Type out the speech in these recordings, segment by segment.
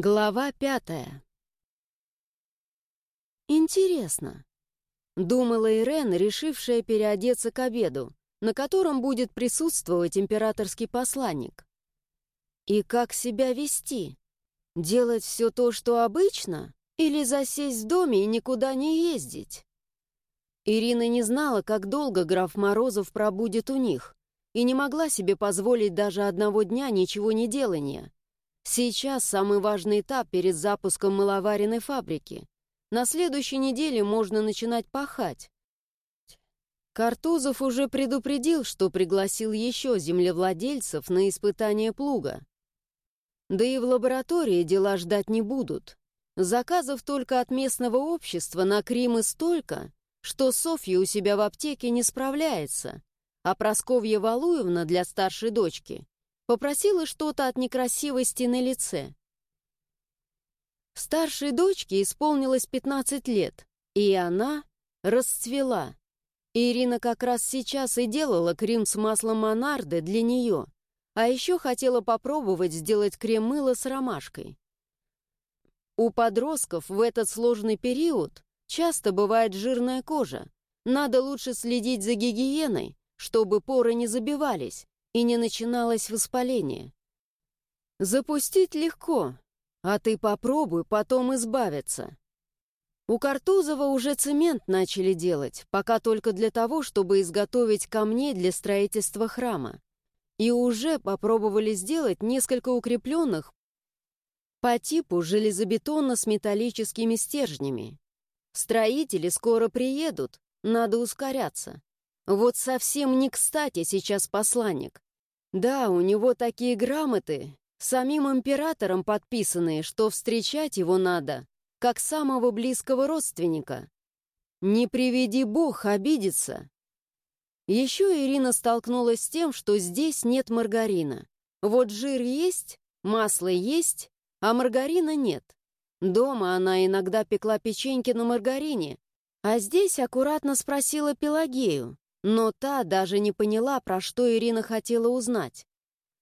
Глава пятая. Интересно, думала Ирен, решившая переодеться к обеду, на котором будет присутствовать императорский посланник. И как себя вести? Делать все то, что обычно? Или засесть в доме и никуда не ездить? Ирина не знала, как долго граф Морозов пробудет у них, и не могла себе позволить даже одного дня ничего не делания. Сейчас самый важный этап перед запуском маловаренной фабрики. На следующей неделе можно начинать пахать. Картузов уже предупредил, что пригласил еще землевладельцев на испытание плуга. Да и в лаборатории дела ждать не будут. Заказов только от местного общества на Кримы столько, что Софья у себя в аптеке не справляется, а Просковья Валуевна для старшей дочки Попросила что-то от некрасивости на лице. Старшей дочке исполнилось 15 лет, и она расцвела. Ирина как раз сейчас и делала крем с маслом монарды для нее, а еще хотела попробовать сделать крем-мыло с ромашкой. У подростков в этот сложный период часто бывает жирная кожа. Надо лучше следить за гигиеной, чтобы поры не забивались, и не начиналось воспаление. Запустить легко, а ты попробуй потом избавиться. У Картузова уже цемент начали делать, пока только для того, чтобы изготовить камни для строительства храма. И уже попробовали сделать несколько укрепленных по типу железобетона с металлическими стержнями. Строители скоро приедут, надо ускоряться. Вот совсем не кстати сейчас посланник. Да, у него такие грамоты, самим императором подписанные, что встречать его надо, как самого близкого родственника. Не приведи бог обидеться. Еще Ирина столкнулась с тем, что здесь нет маргарина. Вот жир есть, масло есть, а маргарина нет. Дома она иногда пекла печеньки на маргарине, а здесь аккуратно спросила Пелагею, но та даже не поняла, про что Ирина хотела узнать.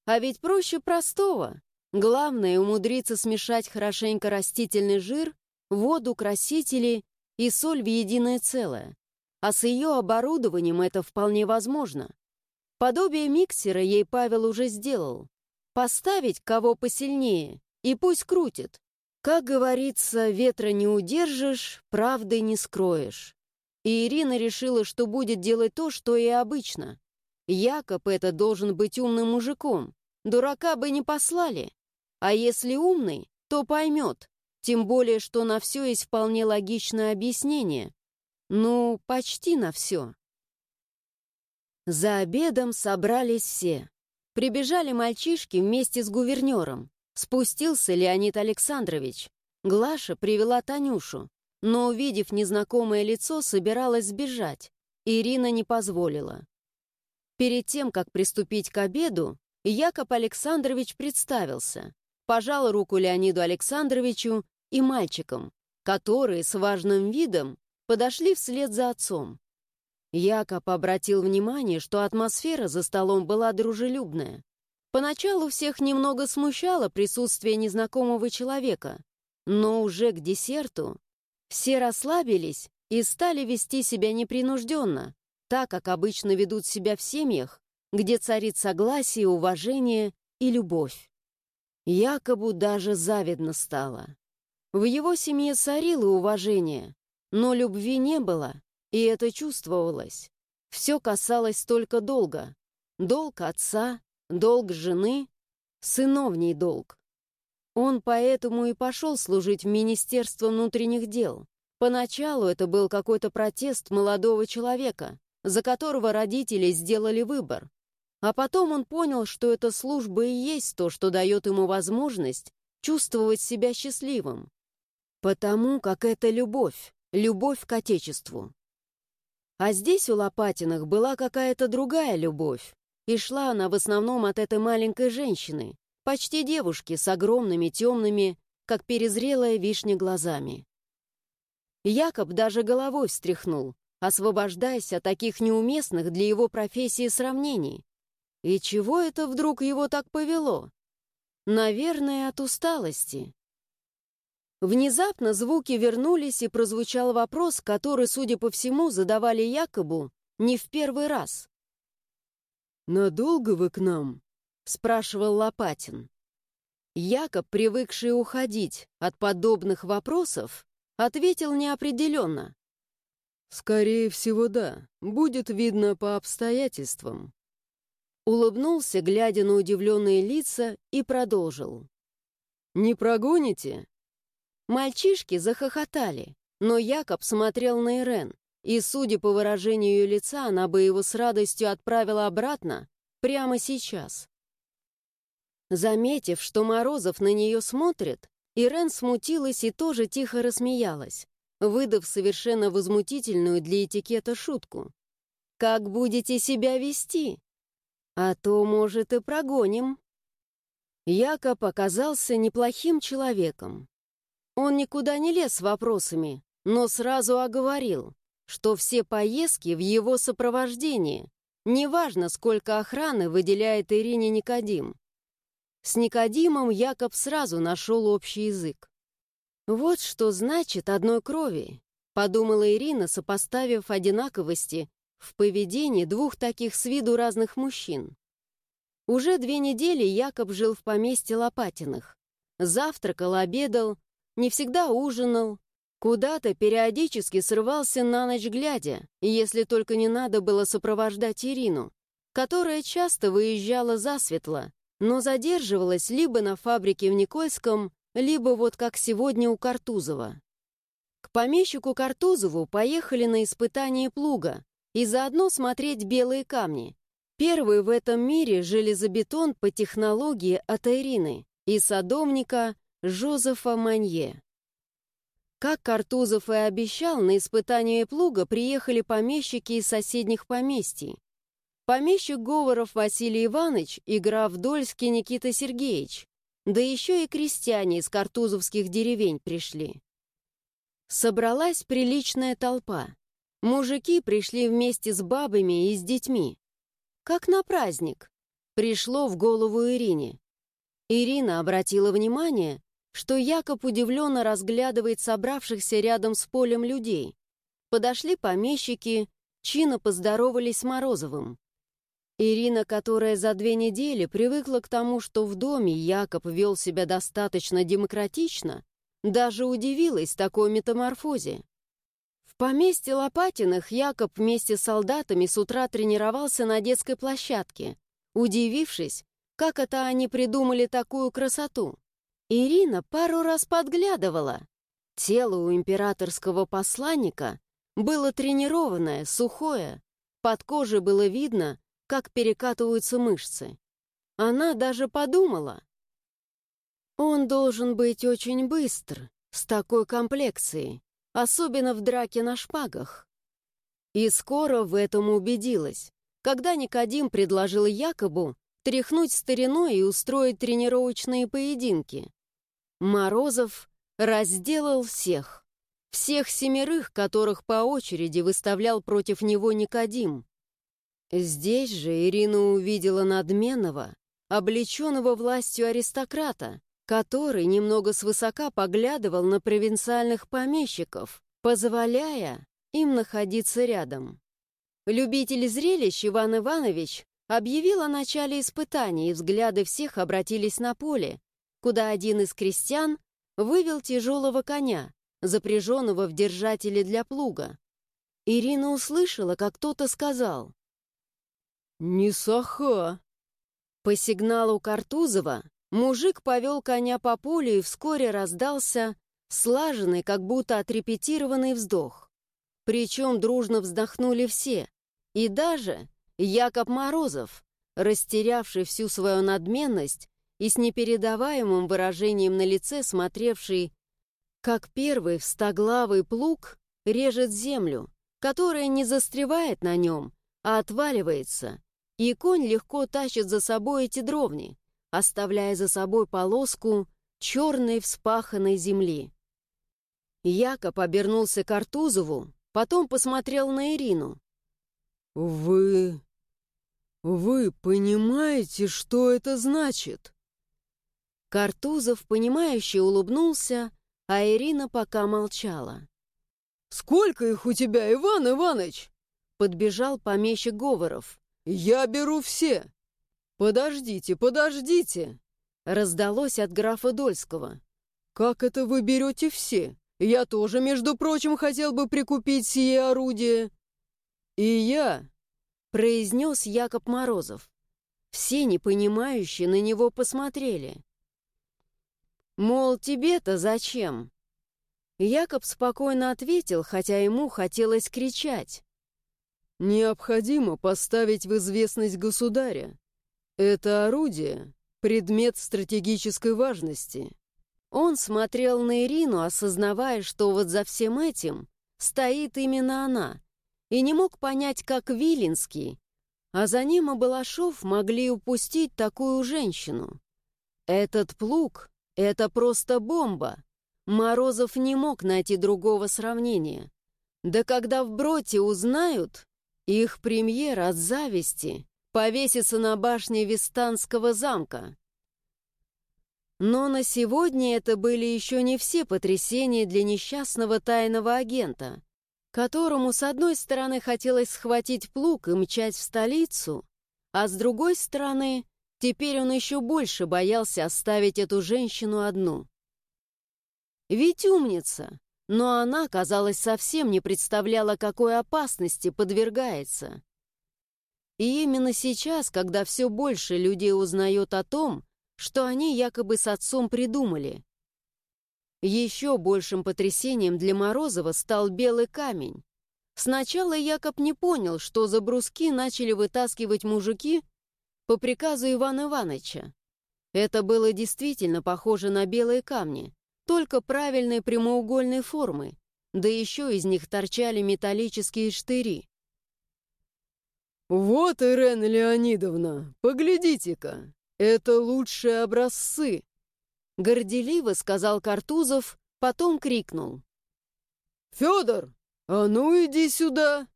А ведь проще простого. Главное — умудриться смешать хорошенько растительный жир, воду, красители и соль в единое целое. А с ее оборудованием это вполне возможно. Подобие миксера ей Павел уже сделал. Поставить кого посильнее, и пусть крутит. Как говорится, ветра не удержишь, правды не скроешь. И Ирина решила, что будет делать то, что и обычно. Якоб это должен быть умным мужиком. Дурака бы не послали. А если умный, то поймет. Тем более, что на все есть вполне логичное объяснение. Ну, почти на все. За обедом собрались все. Прибежали мальчишки вместе с гувернером. Спустился Леонид Александрович. Глаша привела Танюшу но, увидев незнакомое лицо, собиралась сбежать. Ирина не позволила. Перед тем, как приступить к обеду, Якоб Александрович представился, пожал руку Леониду Александровичу и мальчикам, которые с важным видом подошли вслед за отцом. Якоб обратил внимание, что атмосфера за столом была дружелюбная. Поначалу всех немного смущало присутствие незнакомого человека, но уже к десерту все расслабились и стали вести себя непринужденно, так, как обычно ведут себя в семьях, где царит согласие, уважение и любовь. Якобы даже завидно стало. В его семье царило уважение, но любви не было, и это чувствовалось. Все касалось только долга. Долг отца, долг жены, сыновний долг. Он поэтому и пошел служить в Министерство внутренних дел. Поначалу это был какой-то протест молодого человека, за которого родители сделали выбор. А потом он понял, что эта служба и есть то, что дает ему возможность чувствовать себя счастливым. Потому как это любовь, любовь к Отечеству. А здесь у Лопатиных была какая-то другая любовь, и шла она в основном от этой маленькой женщины, Почти девушки с огромными темными, как перезрелая вишня, глазами. Якоб даже головой встряхнул, освобождаясь от таких неуместных для его профессии сравнений. И чего это вдруг его так повело? Наверное, от усталости. Внезапно звуки вернулись, и прозвучал вопрос, который, судя по всему, задавали Якобу не в первый раз. «Надолго вы к нам?» — спрашивал Лопатин. Якоб, привыкший уходить от подобных вопросов, ответил неопределенно. «Скорее всего, да. Будет видно по обстоятельствам». Улыбнулся, глядя на удивленные лица, и продолжил. «Не прогоните?» Мальчишки захохотали, но Якоб смотрел на Ирен, и, судя по выражению ее лица, она бы его с радостью отправила обратно прямо сейчас. Заметив, что Морозов на нее смотрит, Ирен смутилась и тоже тихо рассмеялась, выдав совершенно возмутительную для этикета шутку. «Как будете себя вести? А то, может, и прогоним». Якоб оказался неплохим человеком. Он никуда не лез с вопросами, но сразу оговорил, что все поездки в его сопровождении, неважно, сколько охраны выделяет Ирине Никодим. С Никодимом Якоб сразу нашел общий язык. «Вот что значит одной крови», — подумала Ирина, сопоставив одинаковости в поведении двух таких с виду разных мужчин. Уже две недели Якоб жил в поместье Лопатиных. Завтракал, обедал, не всегда ужинал, куда-то периодически срывался на ночь глядя, если только не надо было сопровождать Ирину, которая часто выезжала засветло, но задерживалась либо на фабрике в Никольском, либо вот как сегодня у Картузова. К помещику Картузову поехали на испытание плуга и заодно смотреть белые камни, Первый в этом мире железобетон по технологии от Ирины и садовника Жозефа Манье. Как Картузов и обещал, на испытание плуга приехали помещики из соседних поместий. Помещик Говоров Василий Иванович и граф Дольский Никита Сергеевич, да еще и крестьяне из картузовских деревень пришли. Собралась приличная толпа. Мужики пришли вместе с бабами и с детьми. Как на праздник. Пришло в голову Ирине. Ирина обратила внимание, что Якоб удивленно разглядывает собравшихся рядом с полем людей. Подошли помещики, чинно поздоровались с Морозовым. Ирина, которая за две недели привыкла к тому, что в доме Якоб вел себя достаточно демократично, даже удивилась такой метаморфозе. В поместье Лопатиных Якоб вместе с солдатами с утра тренировался на детской площадке, удивившись, как это они придумали такую красоту. Ирина пару раз подглядывала. Тело у императорского посланника было тренированное, сухое. Под кожей было видно, как перекатываются мышцы. Она даже подумала. Он должен быть очень быстр, с такой комплекцией особенно в драке на шпагах. И скоро в этом убедилась, когда Никодим предложил Якобу тряхнуть стариной и устроить тренировочные поединки. Морозов разделал всех. Всех семерых, которых по очереди выставлял против него Никодим. Здесь же Ирина увидела надменного, облеченного властью аристократа, который немного свысока поглядывал на провинциальных помещиков, позволяя им находиться рядом. Любитель зрелищ Иван Иванович объявил о начале испытаний, и взгляды всех обратились на поле, куда один из крестьян вывел тяжелого коня, запряженного в держателе для плуга. Ирина услышала, как кто-то сказал «Не саха!» По сигналу Картузова Мужик повел коня по полю и вскоре раздался слаженный, как будто отрепетированный вздох. Причем дружно вздохнули все, и даже Якоб Морозов, растерявший всю свою надменность и с непередаваемым выражением на лице смотревший, как первый встоглавый плуг режет землю, которая не застревает на нем, а отваливается, и конь легко тащит за собой эти дровни, оставляя за собой полоску черной вспаханной земли. Якоб обернулся к Артузову, потом посмотрел на Ирину. «Вы... вы понимаете, что это значит?» Картузов, понимающе улыбнулся, а Ирина пока молчала. «Сколько их у тебя, Иван Иваныч?» Подбежал помещик Говоров. «Я беру все!» «Подождите, подождите!» Раздалось от графа Дольского. «Как это вы берете все? Я тоже, между прочим, хотел бы прикупить сие орудие!» «И я!» — произнес Якоб Морозов. Все непонимающие на него посмотрели. «Мол, тебе-то зачем?» Якоб спокойно ответил, хотя ему хотелось кричать. «Необходимо поставить в известность государя. Это орудие — предмет стратегической важности». Он смотрел на Ирину, осознавая, что вот за всем этим стоит именно она, и не мог понять, как Виленский, а за ним и Балашов могли упустить такую женщину. Этот плуг — это просто бомба. Морозов не мог найти другого сравнения. Да когда в Броте узнают, их премьер от зависти повесится на башне Вистанского замка. Но на сегодня это были еще не все потрясения для несчастного тайного агента, которому с одной стороны хотелось схватить плуг и мчать в столицу, а с другой стороны, теперь он еще больше боялся оставить эту женщину одну. Ведь умница, но она, казалось, совсем не представляла, какой опасности подвергается. И именно сейчас, когда все больше людей узнает о том, что они якобы с отцом придумали. Еще большим потрясением для Морозова стал белый камень. Сначала Якоб не понял, что за бруски начали вытаскивать мужики по приказу Ивана Ивановича. Это было действительно похоже на белые камни, только правильной прямоугольной формы, да еще из них торчали металлические штыри. «Вот, Ирена Леонидовна, поглядите-ка, это лучшие образцы!» Горделиво сказал Картузов, потом крикнул. «Федор, а ну иди сюда!»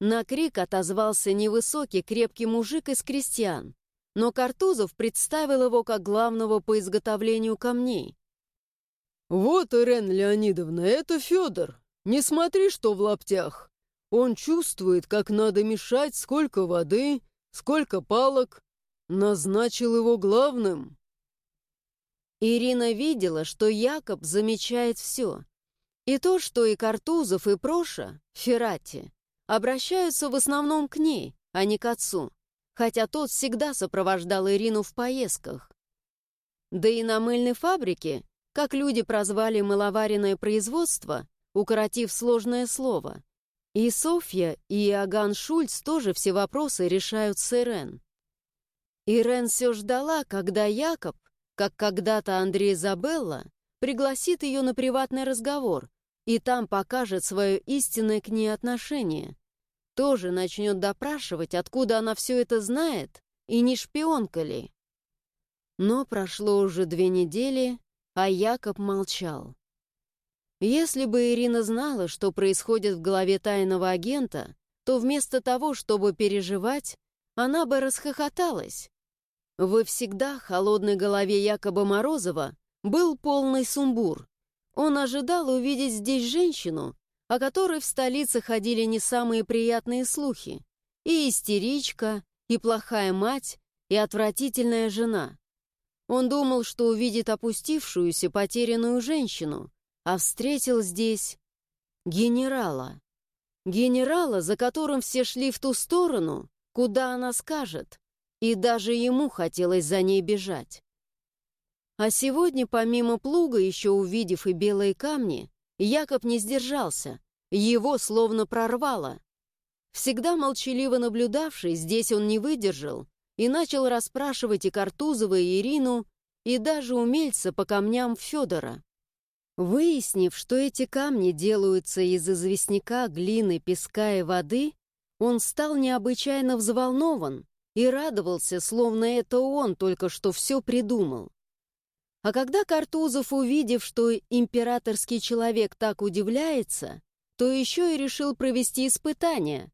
На крик отозвался невысокий крепкий мужик из крестьян, но Картузов представил его как главного по изготовлению камней. «Вот, Ирен Леонидовна, это Федор. Не смотри, что в лаптях. Он чувствует, как надо мешать, сколько воды, сколько палок. Назначил его главным». Ирина видела, что Якоб замечает все. И то, что и Картузов, и Проша, Феррати, обращаются в основном к ней, а не к отцу, хотя тот всегда сопровождал Ирину в поездках. Да и на мыльной фабрике как люди прозвали мыловаренное производство, укоротив сложное слово. И Софья, и Иоганн Шульц тоже все вопросы решают с Ирен. Ирен все ждала, когда Якоб, как когда-то Андрей Забелла, пригласит ее на приватный разговор и там покажет свое истинное к ней отношение. Тоже начнет допрашивать, откуда она все это знает, и не шпионка ли. Но прошло уже две недели, а Якоб молчал. Если бы Ирина знала, что происходит в голове тайного агента, то вместо того, чтобы переживать, она бы расхохоталась. Во всегда холодной голове Якоба Морозова был полный сумбур. Он ожидал увидеть здесь женщину, о которой в столице ходили не самые приятные слухи. И истеричка, и плохая мать, и отвратительная жена. Он думал, что увидит опустившуюся, потерянную женщину, а встретил здесь генерала. Генерала, за которым все шли в ту сторону, куда она скажет, и даже ему хотелось за ней бежать. А сегодня, помимо плуга, еще увидев и белые камни, Якоб не сдержался, его словно прорвало. Всегда молчаливо наблюдавший, здесь он не выдержал и начал расспрашивать и Картузова, и Ирину, и даже умельца по камням Федора. Выяснив, что эти камни делаются из известняка, глины, песка и воды, он стал необычайно взволнован и радовался, словно это он только что все придумал. А когда Картузов, увидев, что императорский человек так удивляется, то еще и решил провести испытание,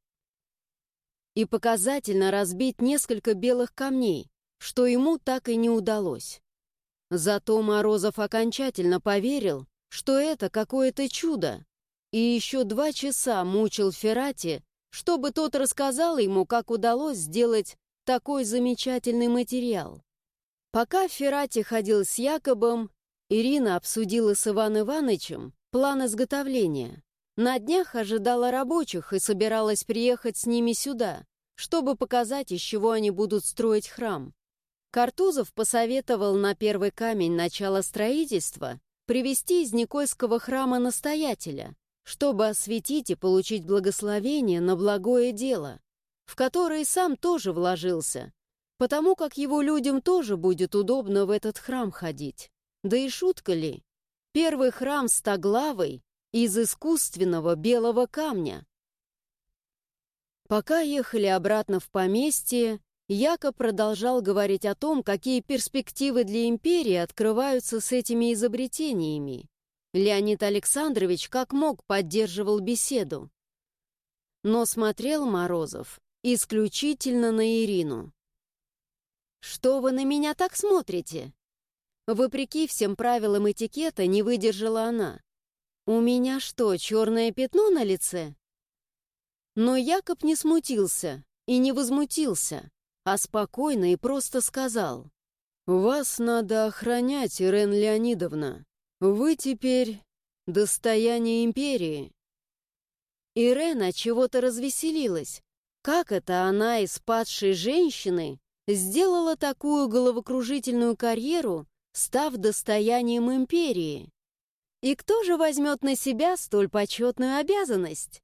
и показательно разбить несколько белых камней, что ему так и не удалось. Зато Морозов окончательно поверил, что это какое-то чудо, и еще два часа мучил Феррати, чтобы тот рассказал ему, как удалось сделать такой замечательный материал. Пока Феррати ходил с Якобом, Ирина обсудила с Иван Ивановичем план изготовления. На днях ожидала рабочих и собиралась приехать с ними сюда, чтобы показать, из чего они будут строить храм. Картузов посоветовал на первый камень начала строительства привести из Никольского храма настоятеля, чтобы осветить и получить благословение на благое дело, в которое сам тоже вложился, потому как его людям тоже будет удобно в этот храм ходить. Да и шутка ли? Первый храм стоглавый из искусственного белого камня. Пока ехали обратно в поместье, Яко продолжал говорить о том, какие перспективы для империи открываются с этими изобретениями. Леонид Александрович как мог поддерживал беседу. Но смотрел Морозов исключительно на Ирину. «Что вы на меня так смотрите?» Вопреки всем правилам этикета не выдержала она. «У меня что, черное пятно на лице?» Но Якоб не смутился и не возмутился, а спокойно и просто сказал. «Вас надо охранять, Ирен Леонидовна. Вы теперь достояние империи. Ирена чего-то развеселилась. Как это она из падшей женщины сделала такую головокружительную карьеру, став достоянием империи? И кто же возьмет на себя столь почетную обязанность?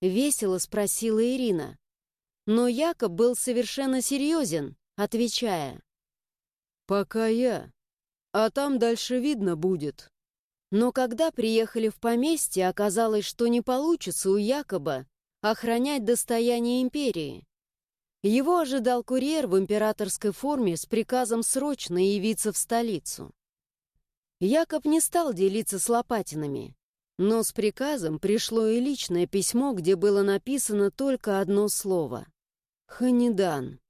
Весело спросила Ирина. Но Якоб был совершенно серьезен, отвечая. «Пока я, а там дальше видно будет». Но когда приехали в поместье, оказалось, что не получится у Якоба охранять достояние империи. Его ожидал курьер в императорской форме с приказом срочно явиться в столицу. Якоб не стал делиться с Лопатинами, но с приказом пришло и личное письмо, где было написано только одно слово — «Ханидан».